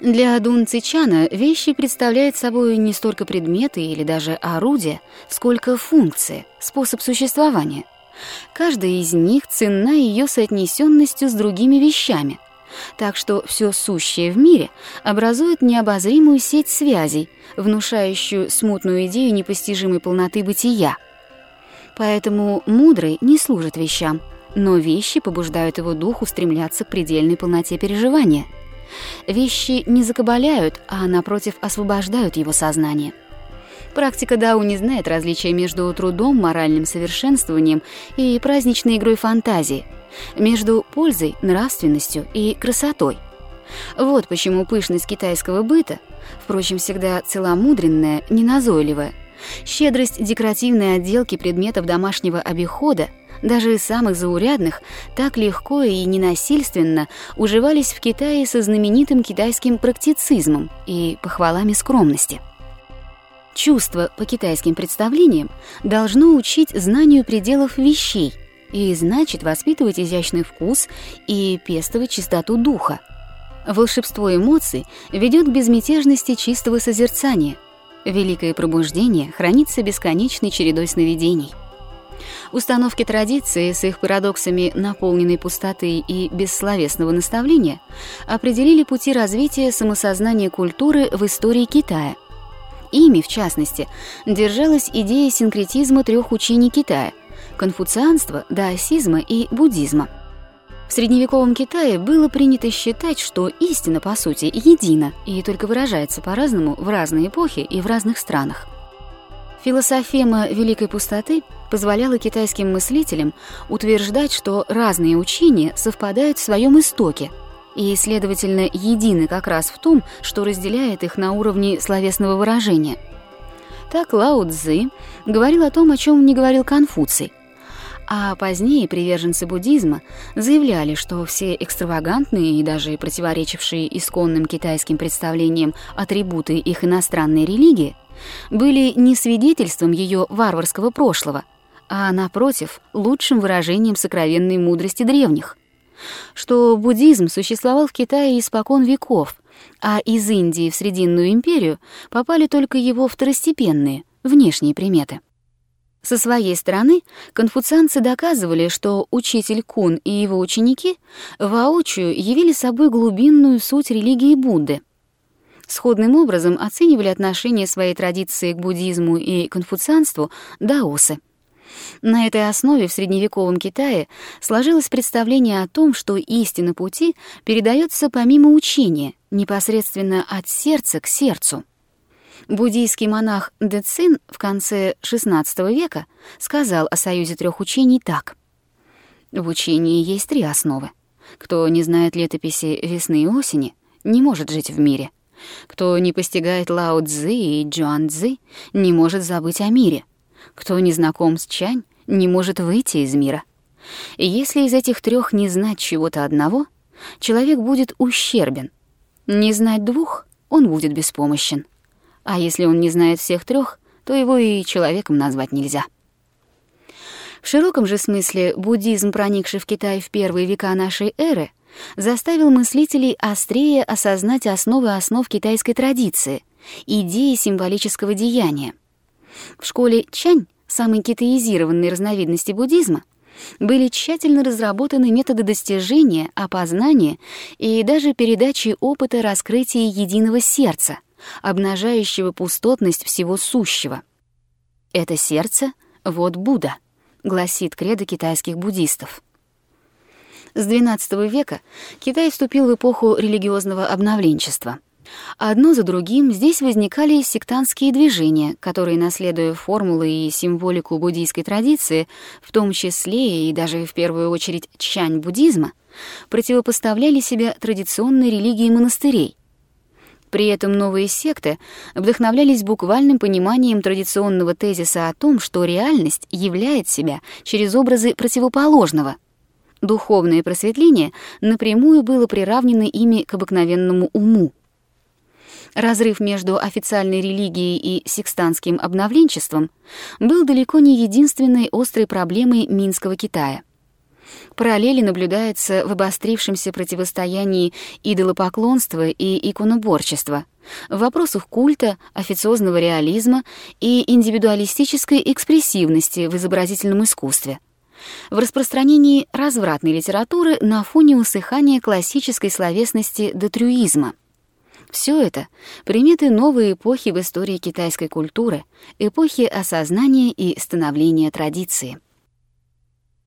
Для Дун Цичана вещи представляют собой не столько предметы или даже орудия, сколько функции, способ существования. Каждая из них ценна ее соотнесенностью с другими вещами. Так что все сущее в мире образует необозримую сеть связей, внушающую смутную идею непостижимой полноты бытия. Поэтому мудрый не служит вещам, но вещи побуждают его дух устремляться к предельной полноте переживания – Вещи не закабаляют, а напротив освобождают его сознание. Практика Дау не знает различия между трудом, моральным совершенствованием и праздничной игрой фантазии, между пользой, нравственностью и красотой. Вот почему пышность китайского быта, впрочем, всегда целомудренная, неназойливая, щедрость декоративной отделки предметов домашнего обихода даже самых заурядных, так легко и ненасильственно уживались в Китае со знаменитым китайским практицизмом и похвалами скромности. Чувство по китайским представлениям должно учить знанию пределов вещей и значит воспитывать изящный вкус и пестовать чистоту духа. Волшебство эмоций ведет к безмятежности чистого созерцания. Великое пробуждение хранится бесконечной чередой сновидений. Установки традиции с их парадоксами наполненной пустоты и бессловесного наставления определили пути развития самосознания культуры в истории Китая. Ими, в частности, держалась идея синкретизма трех учений Китая – конфуцианства, даосизма и буддизма. В средневековом Китае было принято считать, что истина, по сути, едина и только выражается по-разному в разные эпохи и в разных странах. Философема великой пустоты – позволяло китайским мыслителям утверждать, что разные учения совпадают в своем истоке и, следовательно, едины как раз в том, что разделяет их на уровне словесного выражения. Так Лао Цзы говорил о том, о чем не говорил Конфуций. А позднее приверженцы буддизма заявляли, что все экстравагантные и даже противоречившие исконным китайским представлениям атрибуты их иностранной религии были не свидетельством ее варварского прошлого – а, напротив, лучшим выражением сокровенной мудрости древних. Что буддизм существовал в Китае испокон веков, а из Индии в Срединную империю попали только его второстепенные, внешние приметы. Со своей стороны, конфуцианцы доказывали, что учитель Кун и его ученики воочию явили собой глубинную суть религии Будды. Сходным образом оценивали отношение своей традиции к буддизму и конфуцианству даосы. На этой основе в средневековом Китае сложилось представление о том, что истина пути передается помимо учения, непосредственно от сердца к сердцу. Буддийский монах Дэцин в конце XVI века сказал о союзе трех учений так. В учении есть три основы. Кто не знает летописи весны и осени, не может жить в мире. Кто не постигает Лао Цзы и Джуан Цзы, не может забыть о мире. Кто не знаком с Чань, не может выйти из мира. Если из этих трех не знать чего-то одного, человек будет ущербен. Не знать двух, он будет беспомощен. А если он не знает всех трех, то его и человеком назвать нельзя. В широком же смысле буддизм, проникший в Китай в первые века нашей эры, заставил мыслителей острее осознать основы основ китайской традиции, идеи символического деяния. В школе Чань, самой китаизированной разновидности буддизма, были тщательно разработаны методы достижения, опознания и даже передачи опыта раскрытия единого сердца, обнажающего пустотность всего сущего. Это сердце — вот Будда, гласит кредо китайских буддистов. С XII века Китай вступил в эпоху религиозного обновленчества — Одно за другим здесь возникали сектантские движения, которые, наследуя формулы и символику буддийской традиции, в том числе и даже в первую очередь чань буддизма, противопоставляли себя традиционной религии монастырей. При этом новые секты вдохновлялись буквальным пониманием традиционного тезиса о том, что реальность являет себя через образы противоположного. Духовное просветление напрямую было приравнено ими к обыкновенному уму. Разрыв между официальной религией и секстанским обновленчеством был далеко не единственной острой проблемой Минского Китая. Параллели наблюдаются в обострившемся противостоянии идолопоклонства и иконоборчества, в вопросах культа, официозного реализма и индивидуалистической экспрессивности в изобразительном искусстве, в распространении развратной литературы на фоне усыхания классической словесности до трюизма. Все это — приметы новой эпохи в истории китайской культуры, эпохи осознания и становления традиции.